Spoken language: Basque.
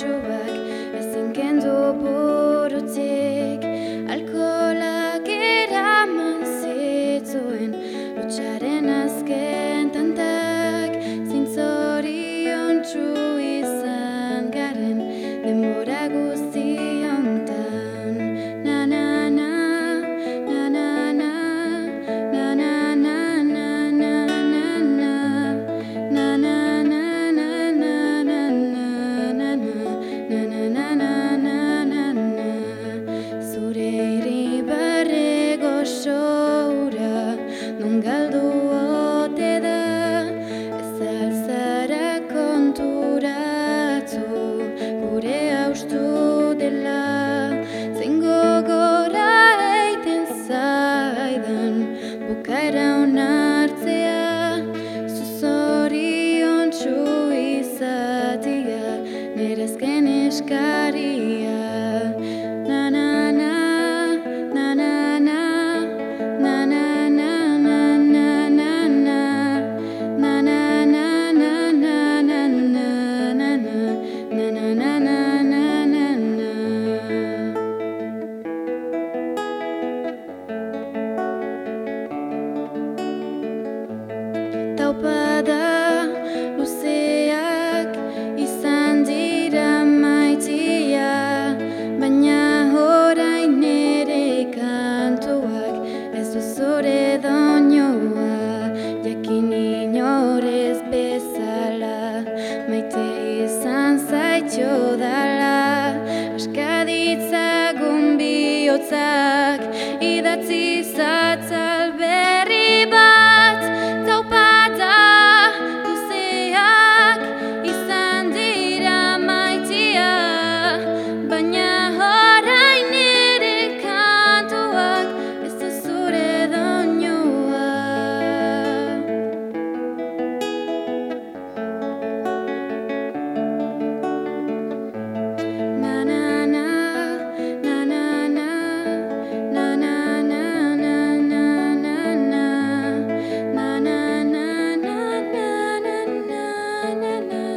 I think and open. onartzea Zuzorion txu izatia Nire azken eskaria maite izan zaitxo da na